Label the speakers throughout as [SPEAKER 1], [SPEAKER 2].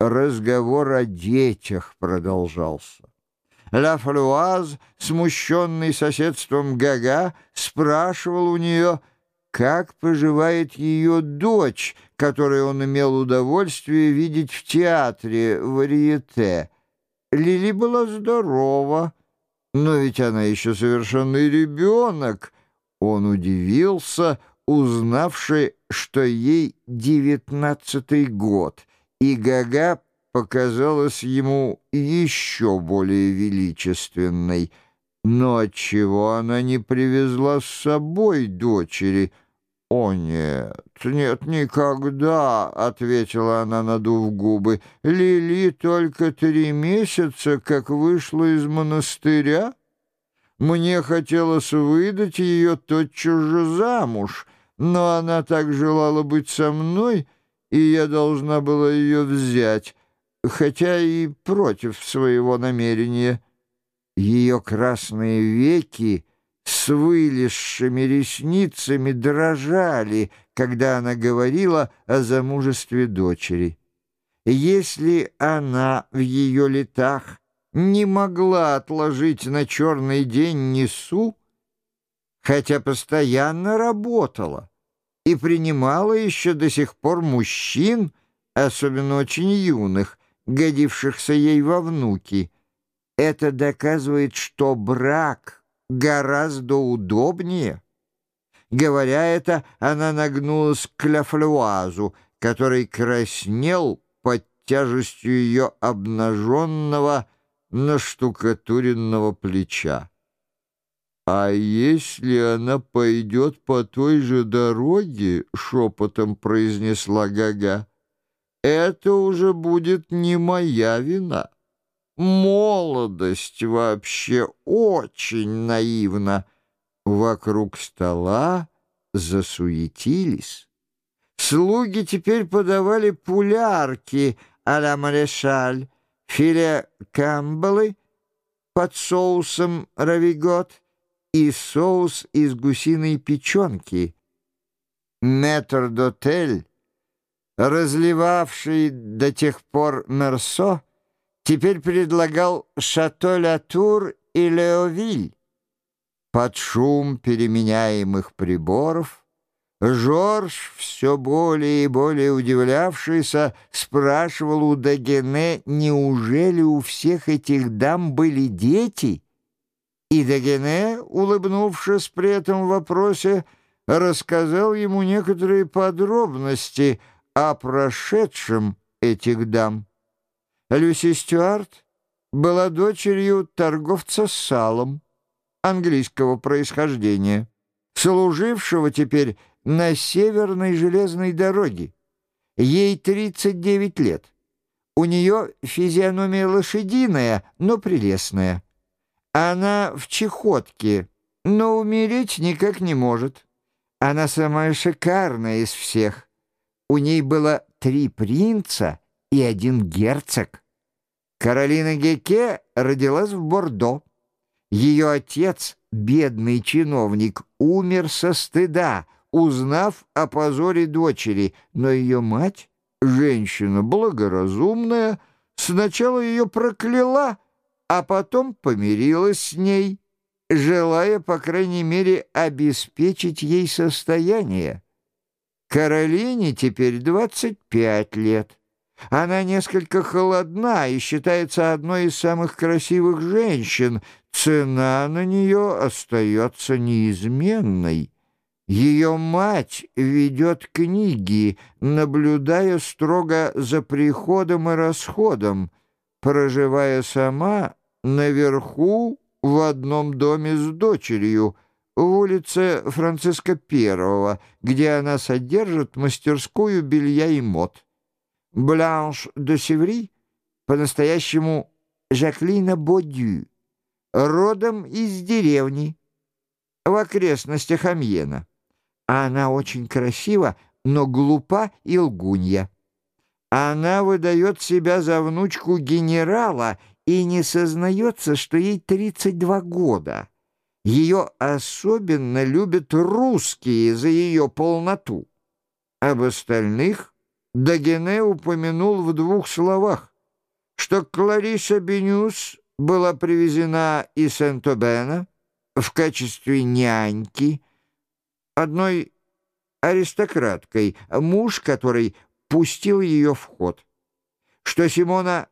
[SPEAKER 1] разговор о детях продолжался. Ла Флюаз, смущенный соседством Гага, спрашивал у нее, как поживает ее дочь, которую он имел удовольствие видеть в театре Варьете. Лили была здорова, но ведь она еще совершенный ребенок. Он удивился, узнавший, что ей девятнадцатый год, и Гага показалась ему еще более величественной. Но отчего она не привезла с собой дочери? «О, нет, нет, никогда!» — ответила она, надув губы. «Лили только три месяца, как вышла из монастыря. Мне хотелось выдать ее тотчас же замуж, но она так желала быть со мной, и я должна была ее взять» хотя и против своего намерения. Ее красные веки с вылезшими ресницами дрожали, когда она говорила о замужестве дочери. Если она в ее летах не могла отложить на черный день несу, хотя постоянно работала и принимала еще до сих пор мужчин, особенно очень юных, годившихся ей во внуки. Это доказывает, что брак гораздо удобнее. Говоря это, она нагнулась к Ляфлюазу, который краснел под тяжестью ее обнаженного, наштукатуренного плеча. «А если она пойдет по той же дороге?» — шепотом произнесла Гага это уже будет не моя вина. Молодость вообще очень наивна. Вокруг стола засуетились. Слуги теперь подавали пулярки а-ля Марешаль, филе камбалы под соусом равигот и соус из гусиной печенки. Метр-дотель разливавший до тех пор Мерсо, теперь предлагал Шато-Ля-Тур и Леовиль. Под шум переменяемых приборов Жорж, все более и более удивлявшийся, спрашивал у Дагене, неужели у всех этих дам были дети? И Дагене, улыбнувшись при этом вопросе, рассказал ему некоторые подробности — о прошедшем этих дам. Люси Стюарт была дочерью торговца салом английского происхождения, служившего теперь на Северной железной дороге. Ей 39 лет. У нее физиономия лошадиная, но прелестная. Она в чехотке, но умереть никак не может. Она самая шикарная из всех. У ней было три принца и один герцог. Каролина Геке родилась в Бордо. Ее отец, бедный чиновник, умер со стыда, узнав о позоре дочери, но ее мать, женщина благоразумная, сначала ее прокляла, а потом помирилась с ней, желая, по крайней мере, обеспечить ей состояние. Каролине теперь 25 лет. Она несколько холодна и считается одной из самых красивых женщин. Цена на нее остается неизменной. Ее мать ведет книги, наблюдая строго за приходом и расходом, проживая сама наверху в одном доме с дочерью — в улице Франциска Первого, где она содержит мастерскую белья и мод. Бланш де Севри, по-настоящему Жаклина Бодю, родом из деревни в окрестностях Амьена. Она очень красива, но глупа и лгунья. Она выдает себя за внучку генерала и не сознается, что ей 32 года. Ее особенно любят русские за ее полноту. Об остальных Дагене упомянул в двух словах, что Клариса Бенюс была привезена из Сент-Обена в качестве няньки одной аристократкой, муж которой пустил ее в ход, что Симона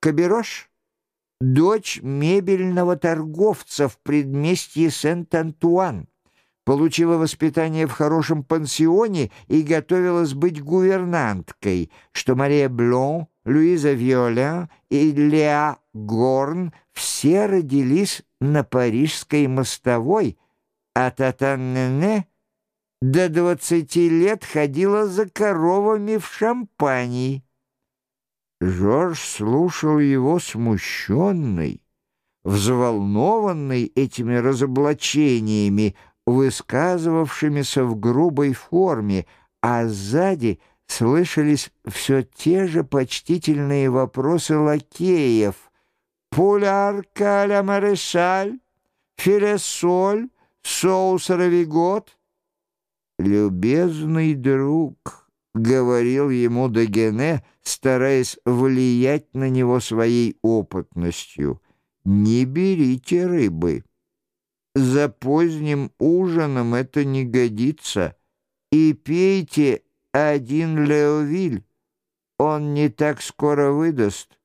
[SPEAKER 1] Каберош — дочь мебельного торговца в предместье Сент-Антуан, получила воспитание в хорошем пансионе и готовилась быть гувернанткой, что Мария Блон, Луиза Виолен и Леа Горн все родились на парижской мостовой, а Татан-Нене до двадцати лет ходила за коровами в шампании. Жорж слушал его смущенный, взволнованный этими разоблачениями, высказывавшимися в грубой форме, а сзади слышались все те же почтительные вопросы лакеев. «Пуляр каля марешаль? Филесоль? Соус равигот?» «Любезный друг», — говорил ему Дагене, стараясь влиять на него своей опытностью, — «не берите рыбы». За поздним ужином это не годится. И пейте один леовиль. Он не так скоро выдаст.